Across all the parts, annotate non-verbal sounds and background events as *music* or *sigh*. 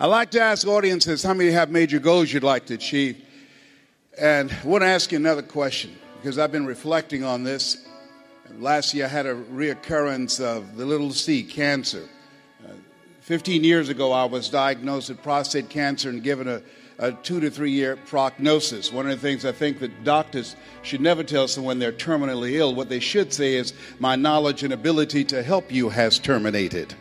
I like to ask audiences how many have major goals you'd like to achieve. And I want to ask you another question because I've been reflecting on this. Last year I had a reoccurrence of the little c, cancer. Uh, 15 years ago, I was diagnosed with prostate cancer and given a, a two to three year prognosis. One of the things I think that doctors should never tell someone they're terminally ill, what they should say is, My knowledge and ability to help you has terminated.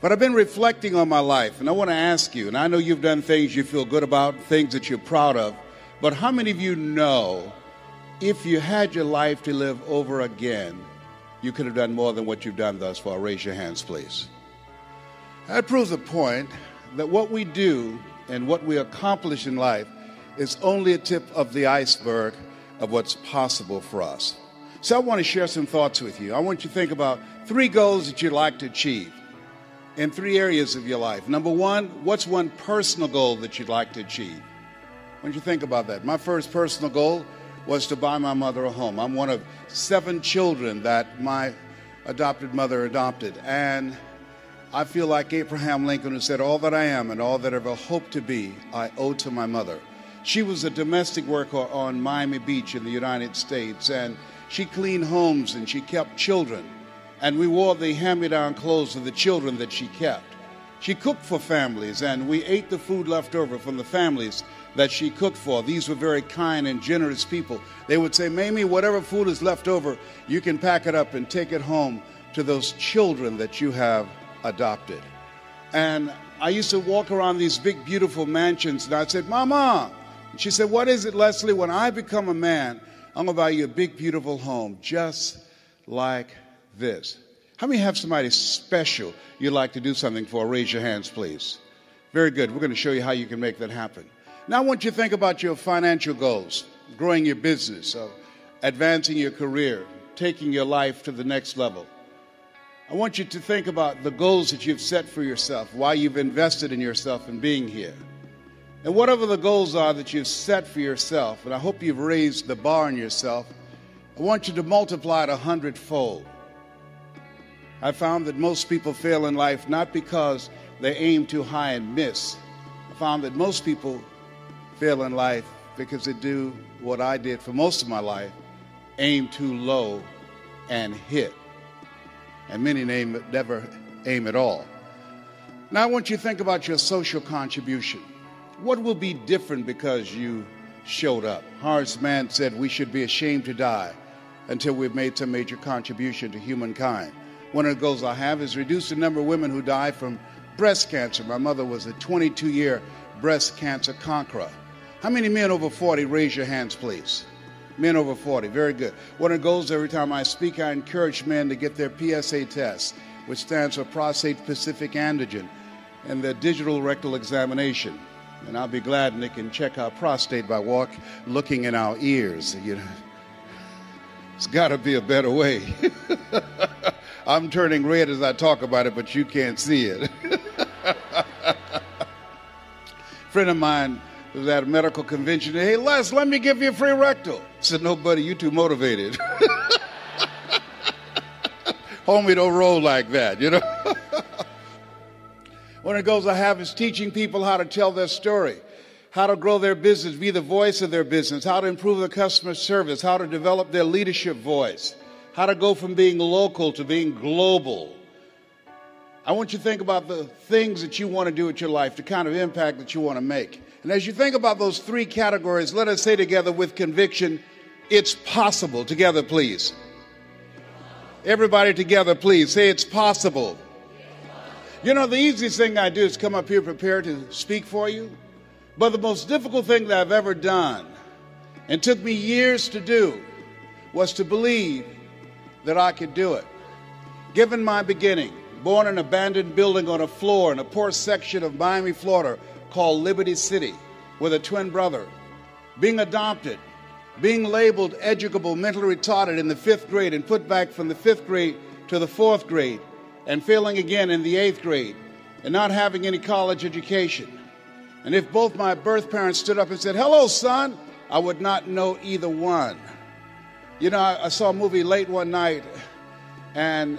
But I've been reflecting on my life, and I want to ask you, and I know you've done things you feel good about, things that you're proud of, but how many of you know if you had your life to live over again, you could have done more than what you've done thus far? Raise your hands, please. That proves the point that what we do and what we accomplish in life is only a tip of the iceberg of what's possible for us. So I want to share some thoughts with you. I want you to think about three goals that you'd like to achieve in three areas of your life. Number one, what's one personal goal that you'd like to achieve? When you think about that, my first personal goal was to buy my mother a home. I'm one of seven children that my adopted mother adopted. And I feel like Abraham Lincoln, who said, All that I am and all that I ever hope to be, I owe to my mother. She was a domestic worker on Miami Beach in the United States, and she cleaned homes and she kept children and we wore the hand me down clothes of the children that she kept. She cooked for families, and we ate the food left over from the families that she cooked for. These were very kind and generous people. They would say, Mamie, whatever food is left over, you can pack it up and take it home to those children that you have adopted. And I used to walk around these big, beautiful mansions, and I'd say, Mama, she said, What is it, Leslie? When I become a man, I'm going to buy you a big, beautiful home, just like this. How many have somebody special you'd like to do something for? Raise your hands, please. Very good. We're going to show you how you can make that happen. Now, I want you to think about your financial goals, growing your business, uh, advancing your career, taking your life to the next level. I want you to think about the goals that you've set for yourself, why you've invested in yourself and being here. And whatever the goals are that you've set for yourself, and I hope you've raised the bar on yourself, I want you to multiply it a hundredfold. I found that most people fail in life not because they aim too high and miss. I found that most people fail in life because they do what I did for most of my life aim too low and hit. And many name, never aim at all. Now, I want you to think about your social contribution. What will be different because you showed up? Horace Mann said we should be ashamed to die until we've made some major contribution to humankind. One of the goals I have is reduce the number of women who die from breast cancer. My mother was a 22 year breast cancer conqueror. How many men over 40? Raise your hands, please. Men over 40, very good. One of the goals every time I speak, I encourage men to get their PSA test, which stands for prostate specific antigen, and their digital rectal examination. And I'll be glad Nick can check our prostate by walk looking in our ears. You know, it's got to be a better way. *laughs* I'm turning red as I talk about it, but you can't see it. *laughs* friend of mine was at a medical convention. Hey, Les, let me give you a free rectal. I said, no, buddy, you too motivated. *laughs* Homie, don't roll like that, you know? One of the goals I have is teaching people how to tell their story, how to grow their business, be the voice of their business, how to improve the customer service, how to develop their leadership voice how to go from being local to being global. I want you to think about the things that you want to do with your life, the kind of impact that you want to make. And as you think about those three categories, let us say together with conviction, it's possible. Together, please. Everybody together, please. Say it's possible. You know, the easiest thing I do is come up here prepared to speak for you. But the most difficult thing that I've ever done, and took me years to do, was to believe that I could do it. Given my beginning, born in an abandoned building on a floor in a poor section of Miami, Florida called Liberty City with a twin brother, being adopted, being labeled educable, mentally retarded in the fifth grade and put back from the fifth grade to the fourth grade, and failing again in the eighth grade, and not having any college education. And if both my birth parents stood up and said, Hello, son, I would not know either one. You know, I, saw a movie late one night, and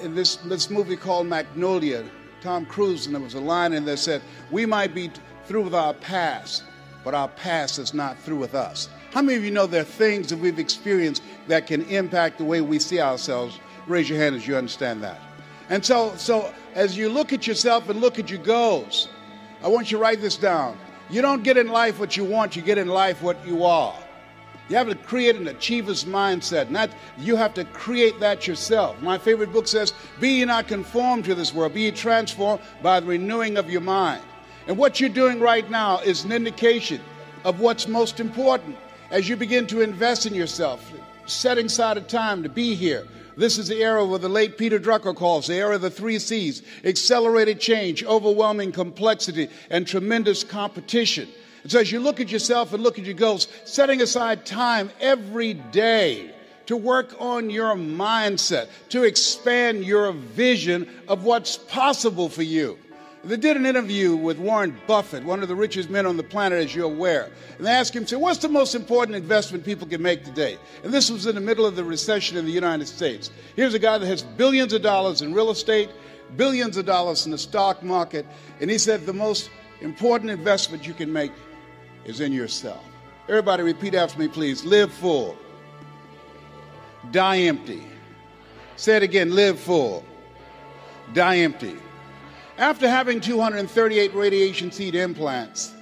in this, this movie called Magnolia, Tom Cruise, and there was a line in there that said, We might be through with our past, but our past is not through with us. How many of you know there are things that we've experienced that can impact the way we see ourselves? Raise your hand as you understand that. And so, so as you look at yourself and look at your goals, I want you to write this down. You don't get in life what you want, you get in life what you are. You have to create an achiever's mindset. Not you have to create that yourself. My favorite book says, "Be ye not conformed to this world, be ye transformed by the renewing of your mind." And what you're doing right now is an indication of what's most important as you begin to invest in yourself, setting aside a time to be here. This is the era where the late Peter Drucker calls the era of the three C's accelerated change, overwhelming complexity, and tremendous competition. And so as you look at yourself and look at your goals, setting aside time every day to work on your mindset, to expand your vision of what's possible for you. They did an interview with Warren Buffett, one of the richest men on the planet, as you're aware. And they asked him, say, what's the most important investment people can make today? And this was in the middle of the recession in the United States. Here's a guy that has billions of dollars in real estate, billions of dollars in the stock market. And he said, the most important investment you can make is in yourself. Everybody repeat after me, please. Live full. Die empty. Say it again. Live full. Die empty. After having 238 radiation seed implants,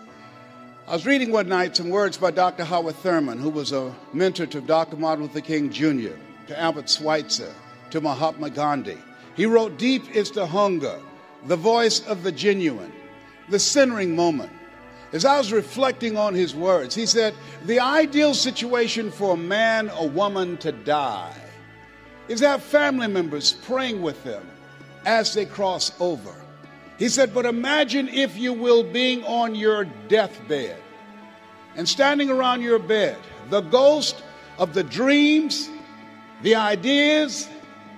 I was reading one night some words by Dr. Howard Thurman, who was a mentor to Dr. Martin Luther King Jr., to Albert Schweitzer, to Mahatma Gandhi. He wrote, Deep is the hunger, the voice of the genuine, the centering moment. As I was reflecting on his words, he said, The ideal situation for a man or woman to die is to have family members praying with them as they cross over. He said, But imagine, if you will, being on your deathbed and standing around your bed, the ghost of the dreams, the ideas,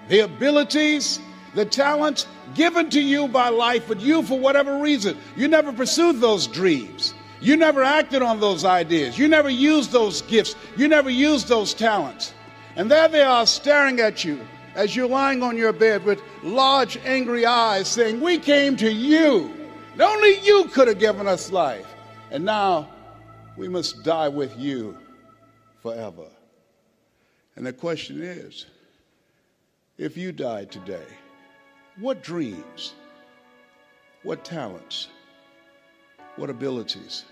the abilities, the talents given to you by life, but you, for whatever reason, you never pursued those dreams. You never acted on those ideas. You never used those gifts. You never used those talents. And there they are staring at you as you're lying on your bed with large, angry eyes saying, We came to you. And only you could have given us life. And now we must die with you forever. And the question is if you died today, what dreams, what talents, what abilities,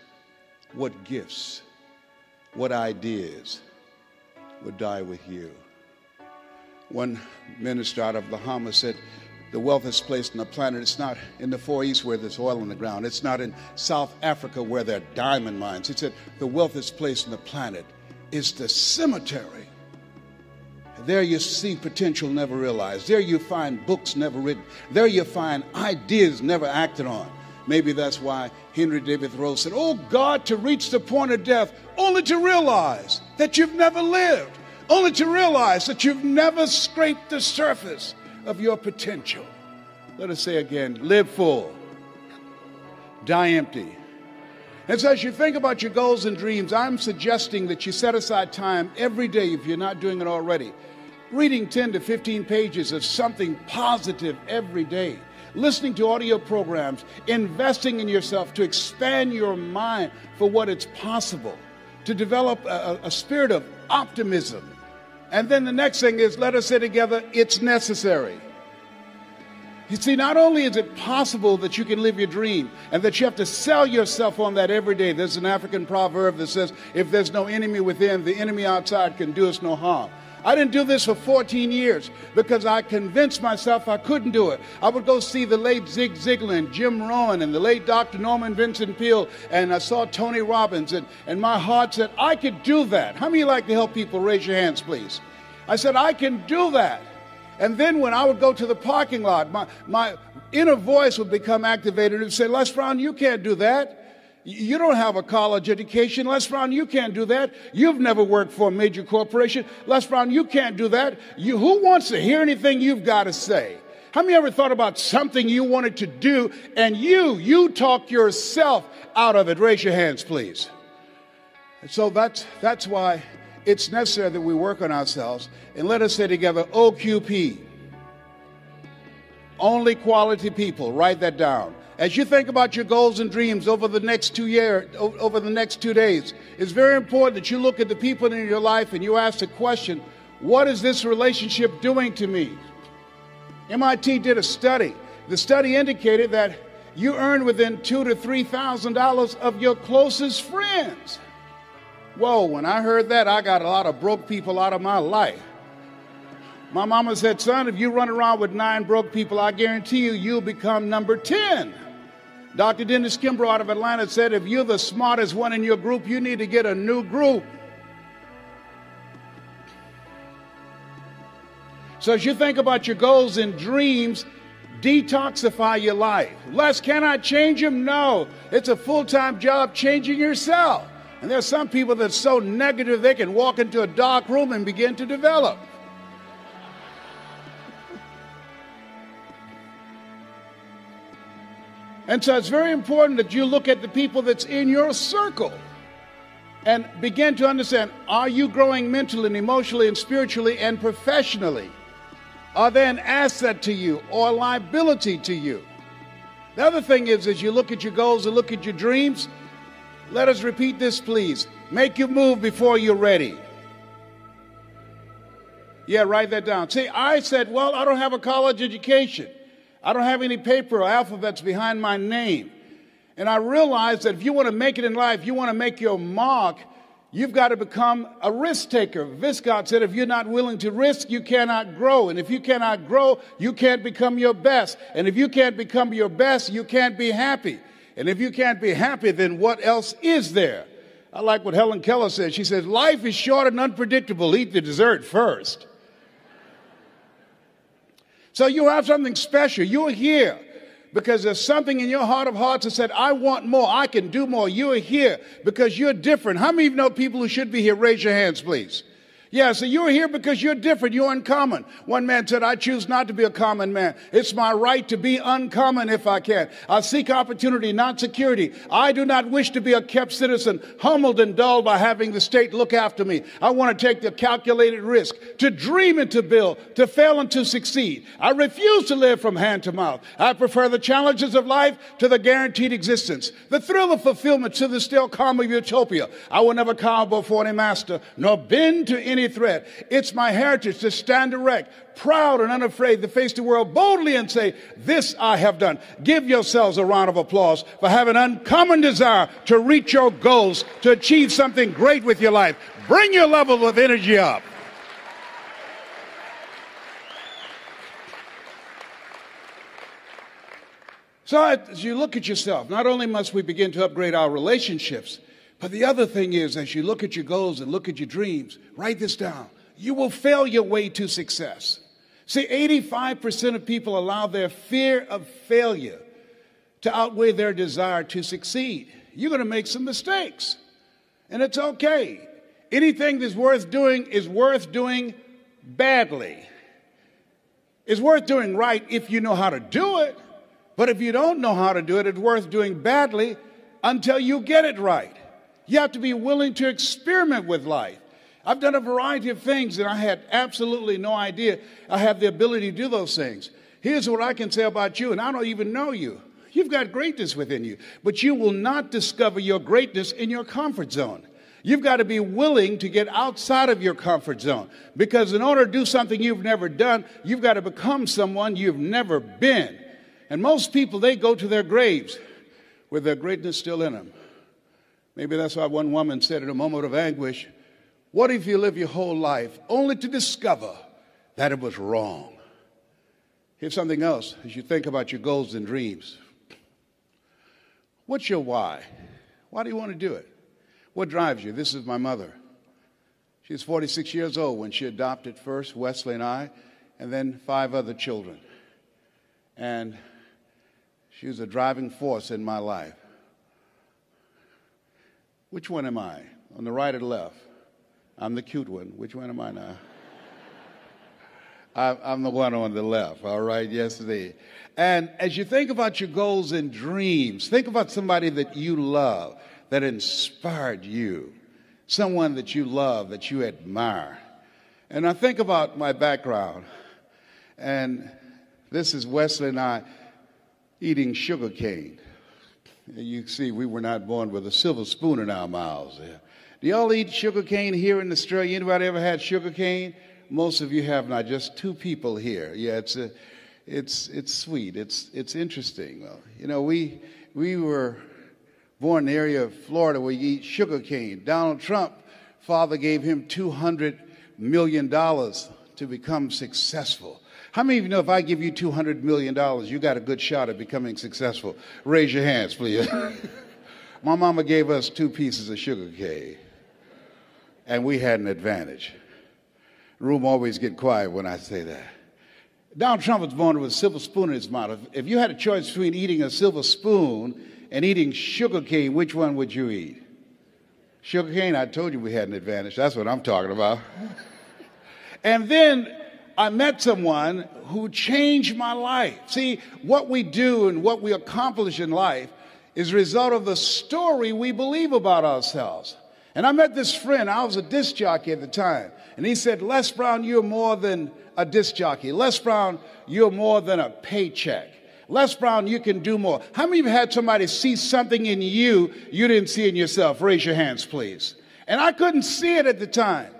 what gifts, what ideas would die with you? One minister out of Bahamas said, the wealthiest place on the planet. It's not in the Far East where there's oil in the ground. It's not in South Africa where there are diamond mines. He said the wealthiest place on the planet is the cemetery. There you see potential never realized. There you find books never written. There you find ideas never acted on. Maybe that's why Henry David Thoreau said, Oh God, to reach the point of death, only to realize that you've never lived only to realize that you've never scraped the surface of your potential. Let us say again live full, die empty. And so, as you think about your goals and dreams, I'm suggesting that you set aside time every day, if you're not doing it already, reading 10 to 15 pages of something positive every day, listening to audio programs, investing in yourself to expand your mind for what it's possible, to develop a, a spirit of optimism. And then the next thing is let us say together, it's necessary. You see, not only is it possible that you can live your dream and that you have to sell yourself on that every day. There's an African proverb that says, if there's no enemy within, the enemy outside can do us no harm. I didn't do this for 14 years because I convinced myself I couldn't do it. I would go see the late Zig Ziglar and Jim Rohn and the late Dr. Norman Vincent Peale, and I saw Tony Robbins, and, and my heart said, I could do that. How many like to help people? Raise your hands, please. I said, I can do that. And then when I would go to the parking lot, my, my inner voice would become activated and say, Les Brown, you can't do that. You don't have a college education. Les Brown, you can't do that. You've never worked for a major corporation. Les Brown, you can't do that. You, who wants to hear anything you've got to say? How many ever thought about something you wanted to do and you, you talk yourself out of it? Raise your hands, please. And so that's, that's why it's necessary that we work on ourselves. And let us say together OQP. Only quality people. Write that down. As you think about your goals and dreams over the next two years, over the next two days, it's very important that you look at the people in your life and you ask the question, what is this relationship doing to me? MIT did a study. The study indicated that you earn within two to three thousand dollars of your closest friends. Whoa, when I heard that, I got a lot of broke people out of my life. My mama said, son, if you run around with nine broke people, I guarantee you, you'll become number 10. Dr. Dennis Kimbro out of Atlanta said, if you're the smartest one in your group, you need to get a new group. So as you think about your goals and dreams, detoxify your life. Les, can I change them? No. It's a full-time job changing yourself. And there's some people that's so negative they can walk into a dark room and begin to develop. And so it's very important that you look at the people that's in your circle and begin to understand are you growing mentally and emotionally and spiritually and professionally? Are they an asset to you or a liability to you? The other thing is, as you look at your goals and look at your dreams, let us repeat this, please. Make your move before you're ready. Yeah, write that down. See, I said, well, I don't have a college education. I don't have any paper or alphabets behind my name. And I realized that if you want to make it in life, you want to make your mark, you've got to become a risk taker. Viscott said, if you're not willing to risk, you cannot grow. And if you cannot grow, you can't become your best. And if you can't become your best, you can't be happy. And if you can't be happy, then what else is there? I like what Helen Keller said. She says, life is short and unpredictable. Eat the dessert first. So you have something special. You're here because there's something in your heart of hearts that said, I want more. I can do more. You're here because you're different. How many of you know people who should be here? Raise your hands, please. Yeah, so you're here because you're different. You're uncommon. One man said, I choose not to be a common man. It's my right to be uncommon if I can. I seek opportunity, not security. I do not wish to be a kept citizen, humbled and dulled by having the state look after me. I want to take the calculated risk, to dream and to build, to fail and to succeed. I refuse to live from hand to mouth. I prefer the challenges of life to the guaranteed existence, the thrill of fulfillment to the still calm of utopia. I will never cower before any master, nor bend to any any threat. It's my heritage to stand erect, proud and unafraid to face the world boldly and say, this I have done. Give yourselves a round of applause for having an uncommon desire to reach your goals, to achieve something great with your life. Bring your level of energy up. So as you look at yourself, not only must we begin to upgrade our relationships, but the other thing is, as you look at your goals and look at your dreams, write this down. You will fail your way to success. See, 85% of people allow their fear of failure to outweigh their desire to succeed. You're going to make some mistakes, and it's okay. Anything that's worth doing is worth doing badly. It's worth doing right if you know how to do it, but if you don't know how to do it, it's worth doing badly until you get it right. You have to be willing to experiment with life. I've done a variety of things and I had absolutely no idea I have the ability to do those things. Here's what I can say about you, and I don't even know you. You've got greatness within you, but you will not discover your greatness in your comfort zone. You've got to be willing to get outside of your comfort zone because in order to do something you've never done, you've got to become someone you've never been. And most people, they go to their graves with their greatness still in them. Maybe that's why one woman said in a moment of anguish, What if you live your whole life only to discover that it was wrong? Here's something else as you think about your goals and dreams. What's your why? Why do you want to do it? What drives you? This is my mother. She was 46 years old when she adopted first Wesley and I, and then five other children. And she was a driving force in my life. Which one am I? On the right or the left? I'm the cute one. Which one am I now? *laughs* I'm the one on the left, all right? yesterday. And as you think about your goals and dreams, think about somebody that you love, that inspired you, someone that you love, that you admire. And I think about my background. And This is Wesley and I eating sugar cane. You see, we were not born with a silver spoon in our mouths. Do y'all eat sugar cane here in Australia? Anybody ever had sugar cane? Most of you have not. Just two people here. Yeah, it's a, it's it's sweet. It's it's interesting. Well, you know, we we were born in the area of Florida where you eat sugar cane. Donald Trump, father gave him two hundred million dollars to become successful. How many of you know if I give you $200 million, you got a good shot at becoming successful? Raise your hands, please. *laughs* My mama gave us two pieces of sugar cane, and we had an advantage. Room always get quiet when I say that. Donald Trump was born with a silver spoon in his mouth. If you had a choice between eating a silver spoon and eating sugar cane, which one would you eat? Sugar cane, I told you we had an advantage. That's what I'm talking about. *laughs* and then I met someone who changed my life. See, what we do and what we accomplish in life is a result of the story we believe about ourselves. And I met this friend, I was a disc jockey at the time, and he said, Les Brown, you're more than a disc jockey. Les Brown, you're more than a paycheck. Les Brown, you can do more. How many of you had somebody see something in you you didn't see in yourself? Raise your hands, please. And I couldn't see it at the time.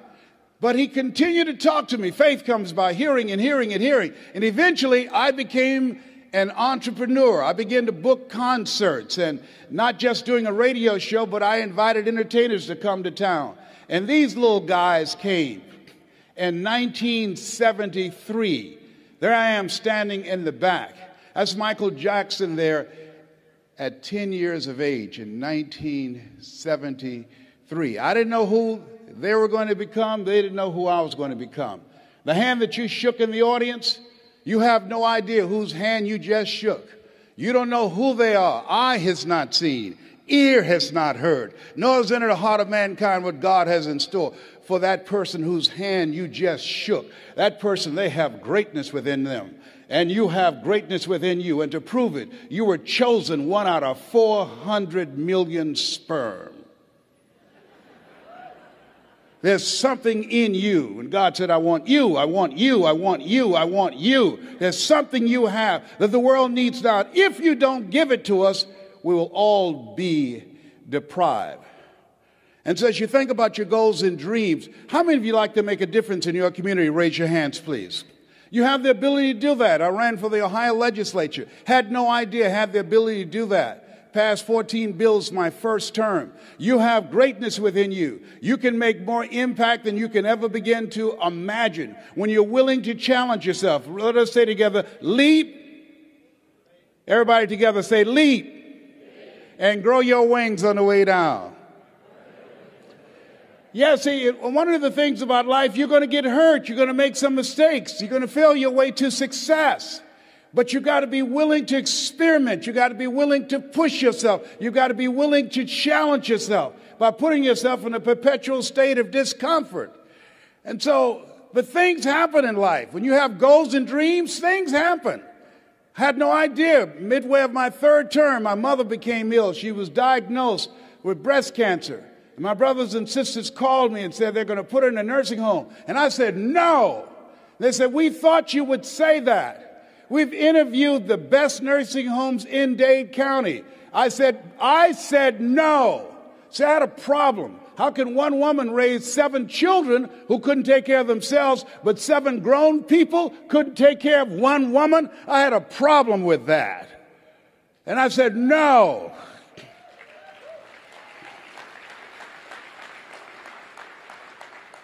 But he continued to talk to me. Faith comes by hearing and hearing and hearing. And eventually I became an entrepreneur. I began to book concerts and not just doing a radio show, but I invited entertainers to come to town. And these little guys came in 1973. There I am standing in the back. That's Michael Jackson there at 10 years of age in 1973. I didn't know who they were going to become, they didn't know who I was going to become. The hand that you shook in the audience, you have no idea whose hand you just shook. You don't know who they are. Eye has not seen, ear has not heard, nor has entered the heart of mankind what God has in store for that person whose hand you just shook. That person, they have greatness within them. And you have greatness within you. And to prove it, you were chosen one out of 400 million sperm. There's something in you. And God said, I want you, I want you, I want you, I want you. There's something you have that the world needs now. If you don't give it to us, we will all be deprived. And so as you think about your goals and dreams, how many of you like to make a difference in your community? Raise your hands, please. You have the ability to do that. I ran for the Ohio legislature. Had no idea, had the ability to do that passed 14 bills my first term. You have greatness within you. You can make more impact than you can ever begin to imagine when you're willing to challenge yourself. Let us say together, leap. Everybody together say, leap. And grow your wings on the way down. Yeah, see, one of the things about life, you're going to get hurt. You're going to make some mistakes. You're going to fail your way to success. But you got to be willing to experiment. You got to be willing to push yourself. You got to be willing to challenge yourself by putting yourself in a perpetual state of discomfort. And so, but things happen in life. When you have goals and dreams, things happen. I had no idea. Midway of my third term, my mother became ill. She was diagnosed with breast cancer. And my brothers and sisters called me and said they're going to put her in a nursing home. And I said, no. They said, we thought you would say that. We've interviewed the best nursing homes in Dade County. I said, I said no. So I had a problem. How can one woman raise seven children who couldn't take care of themselves, but seven grown people couldn't take care of one woman? I had a problem with that. And I said, no.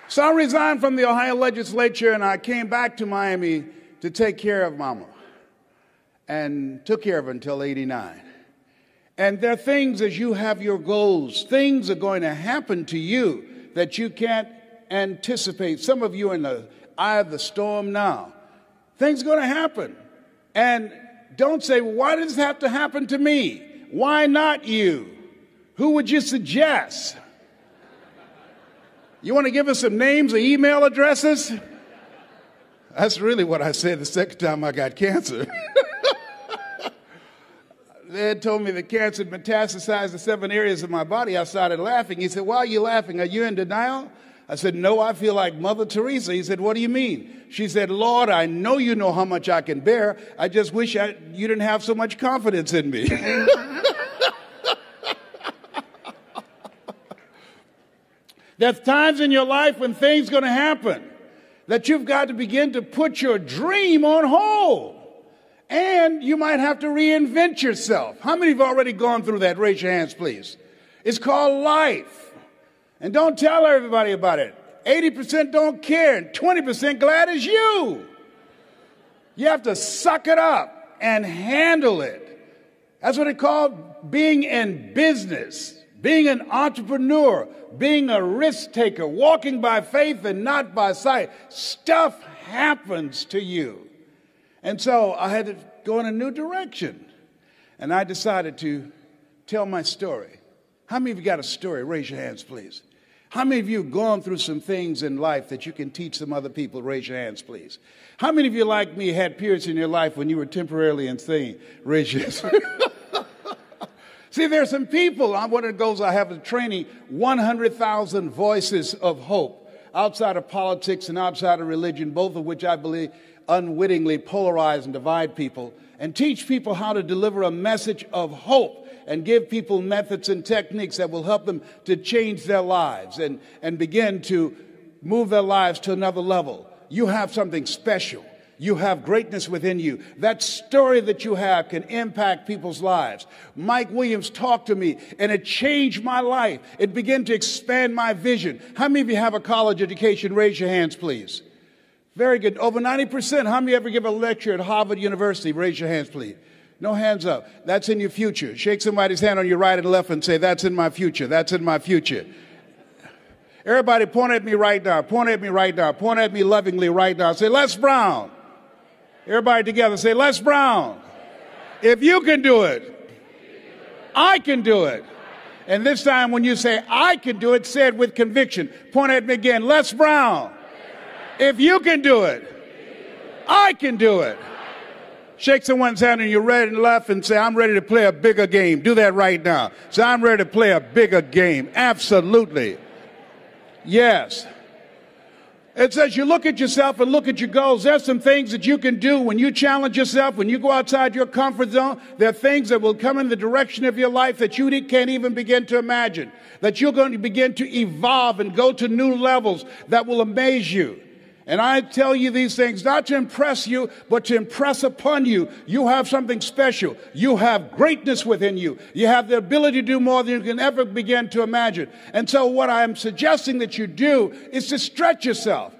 So I resigned from the Ohio legislature and I came back to Miami to take care of Mama and took care of it until 89. And there are things as you have your goals, things are going to happen to you that you can't anticipate. Some of you are in the eye of the storm now. Things are going to happen. And don't say, well, why does this have to happen to me? Why not you? Who would you suggest? You want to give us some names or email addresses? That's really what I said the second time I got cancer. *laughs* they had told me the cancer had metastasized to seven areas of my body. I started laughing. He said, Why are you laughing? Are you in denial? I said, No, I feel like Mother Teresa. He said, What do you mean? She said, Lord, I know you know how much I can bear. I just wish I, you didn't have so much confidence in me. *laughs* There's times in your life when things going to happen that you've got to begin to put your dream on hold. And you might have to reinvent yourself. How many have already gone through that? Raise your hands, please. It's called life. And don't tell everybody about it. 80% don't care, and 20% glad is you. You have to suck it up and handle it. That's what it called being in business, being an entrepreneur, being a risk taker, walking by faith and not by sight. Stuff happens to you. And so I had to go in a new direction. And I decided to tell my story. How many of you got a story? Raise your hands, please. How many of you have gone through some things in life that you can teach some other people? Raise your hands, please. How many of you, like me, had periods in your life when you were temporarily insane? Raise your hands. *laughs* See, there's some people, one of the goals I have a training 100,000 voices of hope outside of politics and outside of religion, both of which I believe unwittingly polarize and divide people, and teach people how to deliver a message of hope and give people methods and techniques that will help them to change their lives and, and begin to move their lives to another level. You have something special. You have greatness within you. That story that you have can impact people's lives. Mike Williams talked to me and it changed my life. It began to expand my vision. How many of you have a college education? Raise your hands, please. Very good. Over 90%. How many ever give a lecture at Harvard University? Raise your hands, please. No hands up. That's in your future. Shake somebody's hand on your right and left and say, That's in my future. That's in my future. Everybody point at me right now. Point at me right now. Point at me lovingly right now. Say, Les Brown. Everybody together say, Les Brown. If you can do it, I can do it. And this time when you say, I can do it, say it with conviction. Point at me again. Les Brown. If you can do it, I can do it. Shake someone's hand and you're ready and left and say, I'm ready to play a bigger game. Do that right now. Say, I'm ready to play a bigger game. Absolutely. Yes. It says you look at yourself and look at your goals. There's some things that you can do when you challenge yourself, when you go outside your comfort zone. There are things that will come in the direction of your life that you can't even begin to imagine. That you're going to begin to evolve and go to new levels that will amaze you. And I tell you these things not to impress you, but to impress upon you. You have something special. You have greatness within you. You have the ability to do more than you can ever begin to imagine. And so what I'm suggesting that you do is to stretch yourself.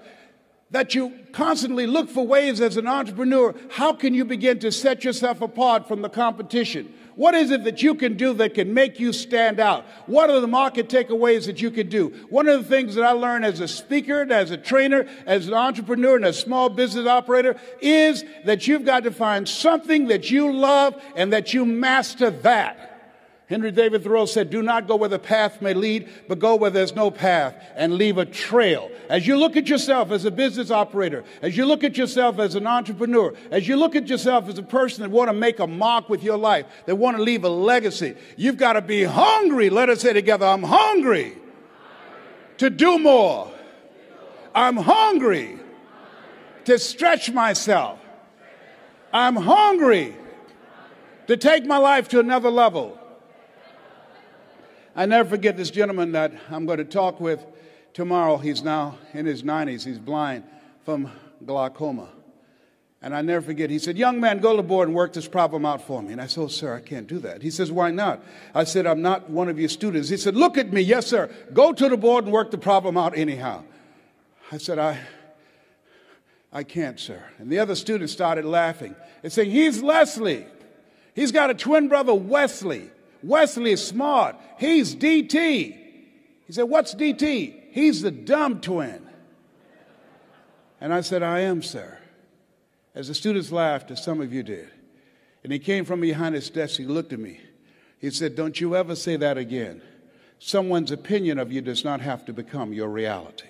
That you constantly look for ways as an entrepreneur. How can you begin to set yourself apart from the competition? What is it that you can do that can make you stand out? What are the market takeaways that you can do? One of the things that I learned as a speaker, as a trainer, as an entrepreneur, and a small business operator is that you've got to find something that you love and that you master that. Henry David Thoreau said, Do not go where the path may lead, but go where there's no path and leave a trail. As you look at yourself as a business operator, as you look at yourself as an entrepreneur, as you look at yourself as a person that want to make a mark with your life, that want to leave a legacy, you've got to be hungry. Let us say together, I'm hungry to do more. I'm hungry to stretch myself. I'm hungry to take my life to another level. I never forget this gentleman that I'm going to talk with tomorrow. He's now in his 90s. He's blind from glaucoma. And I never forget, he said, Young man, go to the board and work this problem out for me. And I said, Oh, sir, I can't do that. He says, Why not? I said, I'm not one of your students. He said, Look at me. Yes, sir. Go to the board and work the problem out anyhow. I said, I, I can't, sir. And the other students started laughing and saying, He's Leslie. He's got a twin brother, Wesley. Wesley smart. He's DT. He said, What's DT? He's the dumb twin. And I said, I am, sir. As the students laughed, as some of you did. And he came from behind his desk, he looked at me. He said, Don't you ever say that again. Someone's opinion of you does not have to become your reality.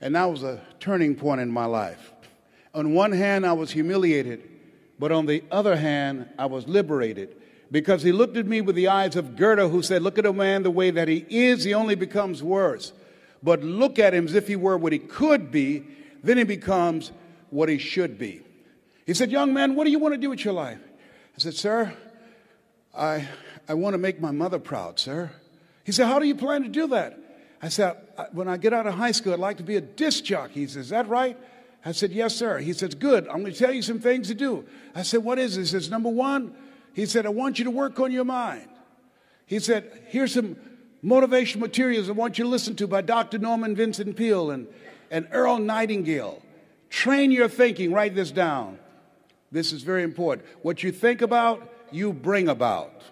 And that was a turning point in my life. On one hand, I was humiliated, but on the other hand, I was liberated because he looked at me with the eyes of Goethe, who said, Look at a man the way that he is, he only becomes worse. but look at him as if he were what he could be, then he becomes what he should be. He said, Young man, what do you want to do with your life? I said, Sir, I, I want to make my mother proud, sir. He said, How do you plan to do that? I said, When I get out of high school, I'd like to be a disc jockey. He says, Is that right? I said, Yes, sir. He says, Good. I'm going to tell you some things to do. I said, What is this? He says, Number one, he said, I want you to work on your mind. He said, Here's some motivational materials I want you to listen to by Dr. Norman Vincent Peale and, and Earl Nightingale. Train your thinking. Write this down. This is very important. What you think about, you bring about.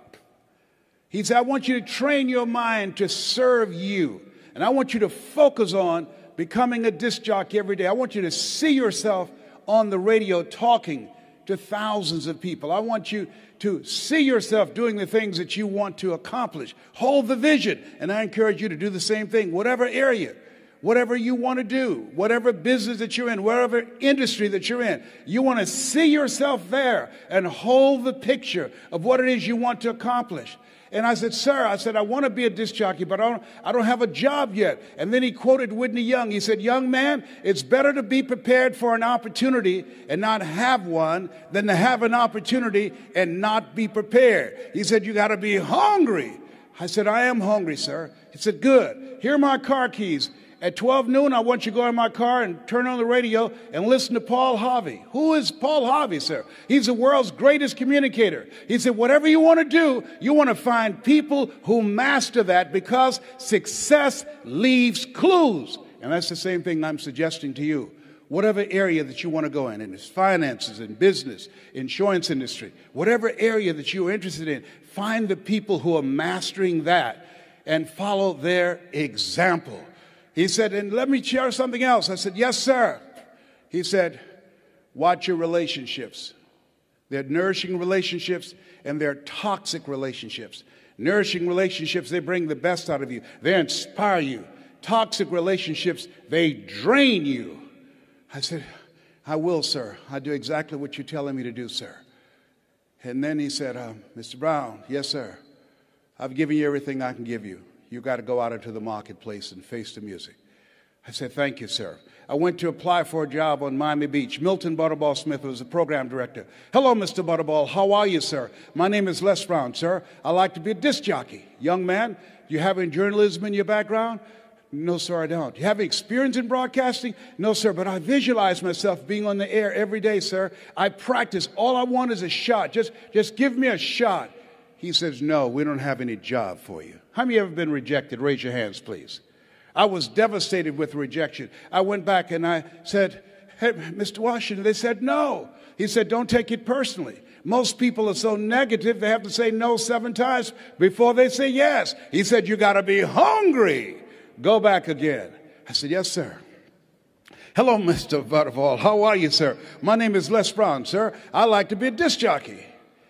He said, I want you to train your mind to serve you. And I want you to focus on becoming a disc jockey every day. I want you to see yourself on the radio talking to thousands of people. I want you to see yourself doing the things that you want to accomplish. Hold the vision. And I encourage you to do the same thing, whatever area, whatever you want to do, whatever business that you're in, whatever industry that you're in. You want to see yourself there and hold the picture of what it is you want to accomplish. And I said, Sir, I said, I want to be a disc jockey, but I don't, I don't have a job yet. And then he quoted Whitney Young. He said, Young man, it's better to be prepared for an opportunity and not have one than to have an opportunity and not be prepared. He said, You got to be hungry. I said, I am hungry, sir. He said, Good. Here are my car keys. At 12 noon, I want you to go in my car and turn on the radio and listen to Paul Harvey. Who is Paul Harvey, sir? He's the world's greatest communicator. He said, whatever you want to do, you want to find people who master that because success leaves clues. And that's the same thing I'm suggesting to you. Whatever area that you want to go in, in finances, in business, insurance industry, whatever area that you're interested in, find the people who are mastering that and follow their example. He said, and let me share something else. I said, yes, sir. He said, watch your relationships. They're nourishing relationships and they're toxic relationships. Nourishing relationships, they bring the best out of you. They inspire you. Toxic relationships, they drain you. I said, I will, sir. I do exactly what you're telling me to do, sir. And then he said, uh, Mr. Brown, yes, sir. I've given you everything I can give you you got to go out into the marketplace and face the music. I said, Thank you, sir. I went to apply for a job on Miami Beach. Milton Butterball Smith was the program director. Hello, Mr. Butterball. How are you, sir? My name is Les Brown, sir. I like to be a disc jockey. Young man, you have any journalism in your background? No, sir, I don't. You have experience in broadcasting? No, sir, but I visualize myself being on the air every day, sir. I practice. All I want is a shot. Just, just give me a shot. He says, No, we don't have any job for you. How many ever been rejected? Raise your hands, please. I was devastated with rejection. I went back and I said, Hey, Mr. Washington, they said no. He said, Don't take it personally. Most people are so negative, they have to say no seven times before they say yes. He said, You got to be hungry. Go back again. I said, Yes, sir. Hello, Mr. Butterball. How are you, sir? My name is Les Brown, sir. I like to be a disc jockey.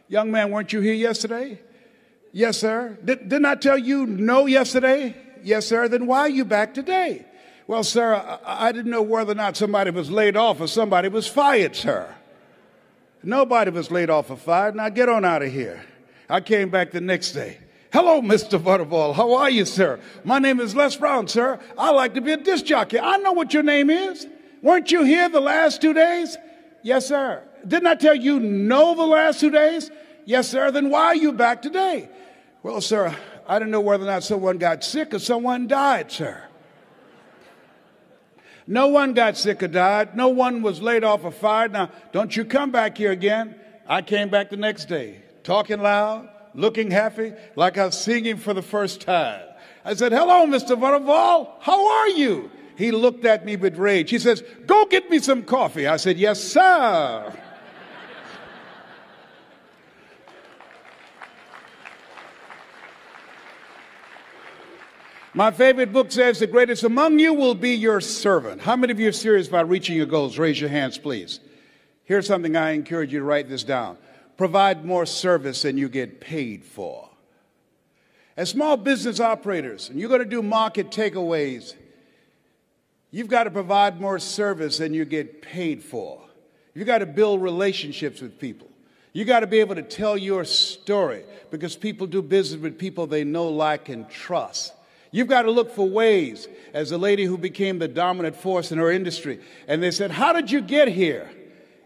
Young man, weren't you here yesterday? Yes, sir. Did, didn't I tell you no yesterday? Yes, sir. Then why are you back today? Well, sir, I, I didn't know whether or not somebody was laid off or somebody was fired, sir. Nobody was laid off or fired. Now get on out of here. I came back the next day. Hello, Mr. Butterball. How are you, sir? My name is Les Brown, sir. I like to be a disc jockey. I know what your name is. Weren't you here the last two days? Yes, sir. Didn't I tell you no the last two days? Yes, sir. Then why are you back today? Well, sir, I don't know whether or not someone got sick or someone died, sir. No one got sick or died. No one was laid off or fired. Now, don't you come back here again. I came back the next day, talking loud, looking happy, like I was singing for the first time. I said, Hello, Mr. Butterball. How are you? He looked at me with rage. He says, Go get me some coffee. I said, Yes, sir. My favorite book says the greatest among you will be your servant. How many of you are serious about reaching your goals? Raise your hands, please. Here's something I encourage you to write this down. Provide more service than you get paid for. As small business operators, and you're going to do market takeaways, you've got to provide more service than you get paid for. You've got to build relationships with people. You've got to be able to tell your story because people do business with people they know, like, and trust. You've got to look for ways, as a lady who became the dominant force in her industry. And they said, How did you get here?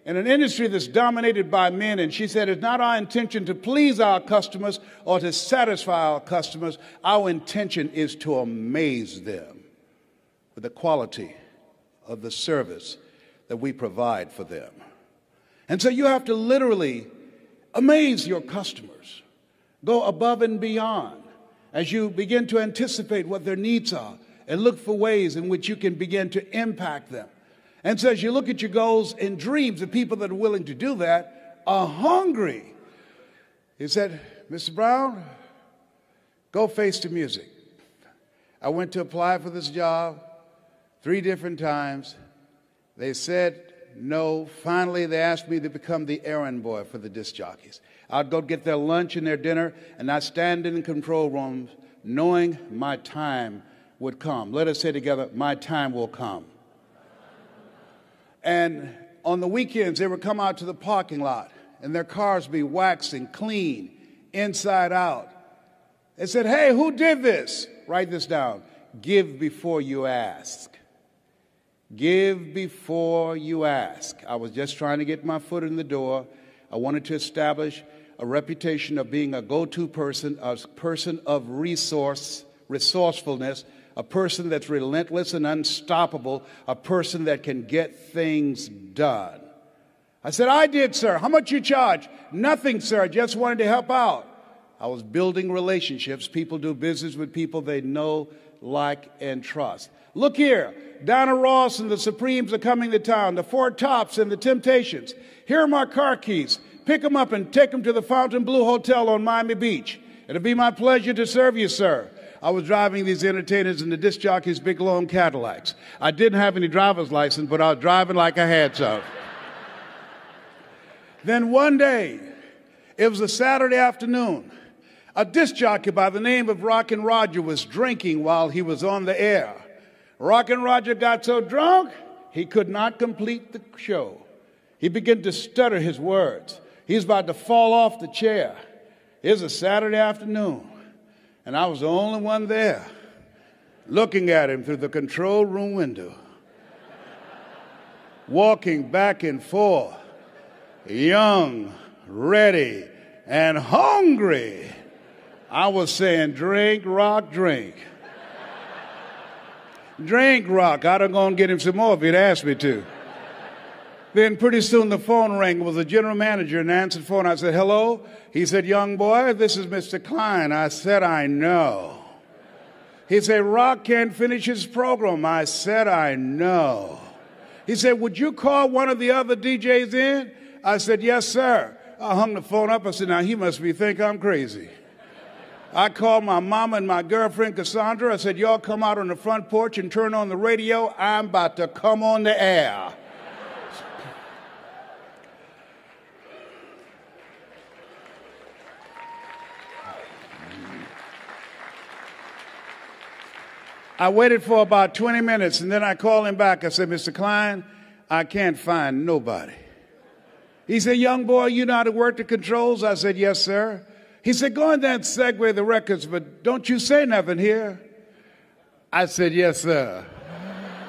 In an industry that's dominated by men. And she said, It's not our intention to please our customers or to satisfy our customers. Our intention is to amaze them with the quality of the service that we provide for them. And so you have to literally amaze your customers, go above and beyond as you begin to anticipate what their needs are and look for ways in which you can begin to impact them. And so as you look at your goals and dreams, the people that are willing to do that are hungry. He said, Mr. Brown, go face the music. I went to apply for this job three different times. They said no. Finally, they asked me to become the errand boy for the disc jockeys. I'd go get their lunch and their dinner, and I'd stand in control room knowing my time would come. Let us say together, my time will come. And on the weekends, they would come out to the parking lot, and their cars be waxing clean inside out. They said, Hey, who did this? Write this down. Give before you ask. Give before you ask. I was just trying to get my foot in the door. I wanted to establish a reputation of being a go to person, a person of resource, resourcefulness, a person that's relentless and unstoppable, a person that can get things done. I said, I did, sir. How much you charge? Nothing, sir. I just wanted to help out. I was building relationships. People do business with people they know, like, and trust. Look here. Diana Ross and the Supremes are coming to town. The Four Tops and the Temptations. Here are my car keys pick them up and take them to the Fontainebleau Hotel on Miami Beach. It'll be my pleasure to serve you, sir. I was driving these entertainers in the disc jockeys' big long Cadillacs. I didn't have any driver's license, but I was driving like I had some. then one day, it was a Saturday afternoon. A disc jockey by the name of Rockin' Roger was drinking while he was on the air. Rockin' Roger got so drunk, he could not complete the show. He began to stutter his words. He's about to fall off the chair. It was a Saturday afternoon, and I was the only one there looking at him through the control room window, *laughs* walking back and forth, young, ready, and hungry. I was saying, drink, rock, drink. *laughs* drink, rock. I'd have gone get him some more if he'd asked me to. Then pretty soon the phone rang. It was the general manager and I answered the phone. I said, hello? He said, young boy, this is Mr. Klein. I said, I know. He said, Rock can't finish his program. I said, I know. He said, would you call one of the other DJs in? I said, yes, sir. I hung the phone up. I said, now he must be think I'm crazy. I called my mama and my girlfriend Cassandra. I said, y'all come out on the front porch and turn on the radio. I'm about to come on the air. I waited for about 20 minutes and then I called him back. I said, Mr. Klein, I can't find nobody. He said, Young boy, you know how to work the controls? I said, Yes, sir. He said, Go in there and segue the records, but don't you say nothing here. I said, Yes, sir.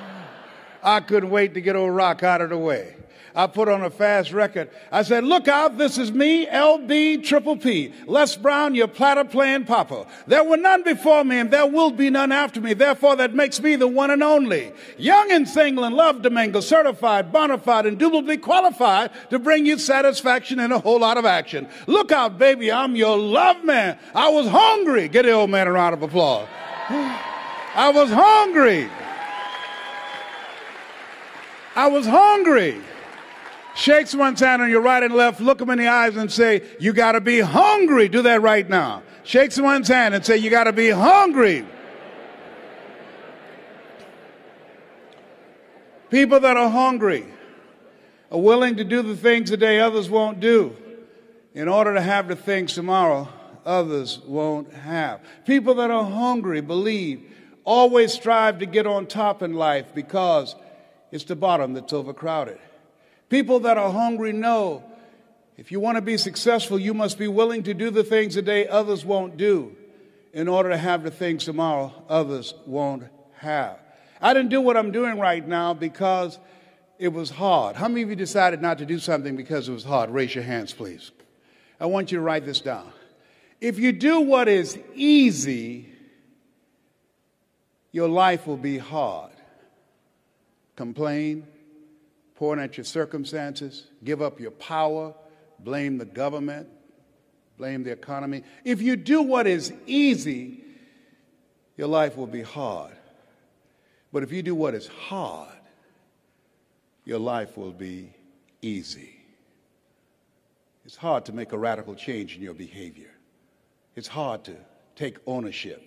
*laughs* I couldn't wait to get old Rock out of the way. I put on a fast record. I said, look out, this is me, LB Triple P, Les Brown, your platter playing papa. There were none before me and there will be none after me. Therefore, that makes me the one and only. Young and single and love to mingle, certified, bona fide, indubitably qualified to bring you satisfaction and a whole lot of action. Look out, baby, I'm your love man. I was hungry. Get the old man a round of applause. I was hungry. I was hungry. Shake someone's hand on your right and left, look them in the eyes and say, You got to be hungry. Do that right now. Shake someone's hand and say, You got to be hungry. People that are hungry are willing to do the things today others won't do in order to have the things tomorrow others won't have. People that are hungry believe, always strive to get on top in life because it's the bottom that's overcrowded. People that are hungry know if you want to be successful, you must be willing to do the things today others won't do in order to have the things tomorrow others won't have. I didn't do what I'm doing right now because it was hard. How many of you decided not to do something because it was hard? Raise your hands, please. I want you to write this down. If you do what is easy, your life will be hard. Complain, point at your circumstances, give up your power, blame the government, blame the economy. If you do what is easy, your life will be hard. But if you do what is hard, your life will be easy. It's hard to make a radical change in your behavior. It's hard to take ownership.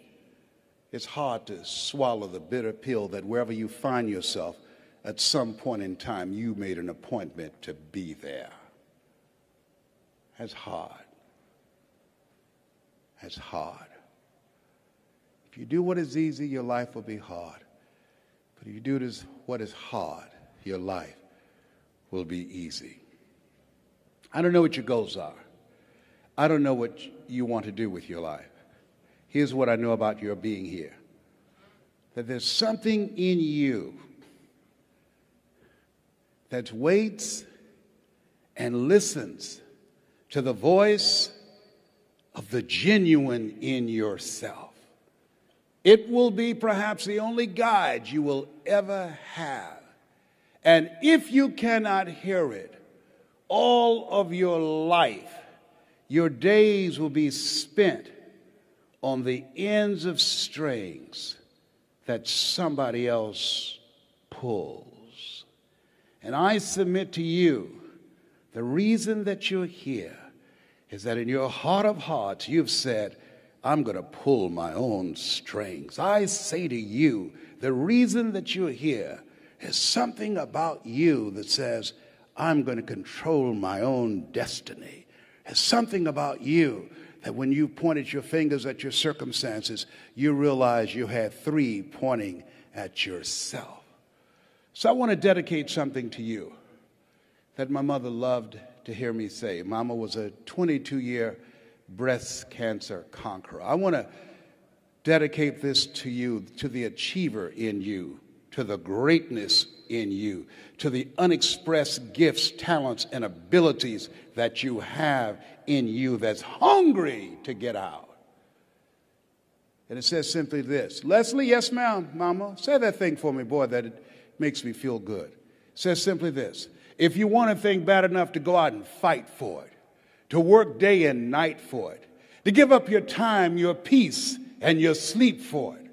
It's hard to swallow the bitter pill that wherever you find yourself, at some point in time, you made an appointment to be there. That's hard. That's hard. If you do what is easy, your life will be hard. But if you do what is hard, your life will be easy. I don't know what your goals are. I don't know what you want to do with your life. Here's what I know about your being here that there's something in you that waits and listens to the voice of the genuine in yourself. It will be perhaps the only guide you will ever have. And if you cannot hear it, all of your life, your days will be spent on the ends of strings that somebody else pulls. And I submit to you the reason that you're here is that in your heart of hearts, you've said, I'm going to pull my own strings. I say to you, the reason that you're here is something about you that says, I'm going to control my own destiny. There's something about you that when you pointed your fingers at your circumstances, you realize you had three pointing at yourself. So I want to dedicate something to you that my mother loved to hear me say. Mama was a 22 year breast cancer conqueror. I want to dedicate this to you, to the achiever in you, to the greatness in you, to the unexpressed gifts, talents, and abilities that you have in you that's hungry to get out. And it says simply this Leslie, yes, ma'am, mama, say that thing for me, boy, that it makes me feel good. It says simply this if you want a thing bad enough to go out and fight for it, to work day and night for it, to give up your time, your peace, and your sleep for it,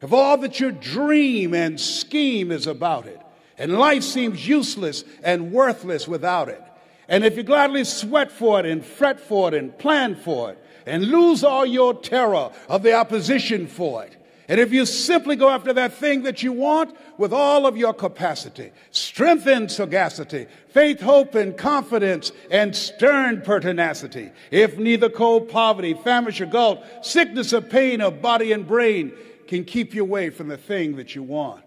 if all that your dream and scheme is about it, and life seems useless and worthless without it, and if you gladly sweat for it and fret for it and plan for it, and lose all your terror of the opposition for it, and if you simply go after that thing that you want with all of your capacity, strength and sagacity, faith, hope, and confidence, and stern pertinacity, if neither cold poverty, famish or gulf, sickness or pain of body and brain can keep you away from the thing that you want,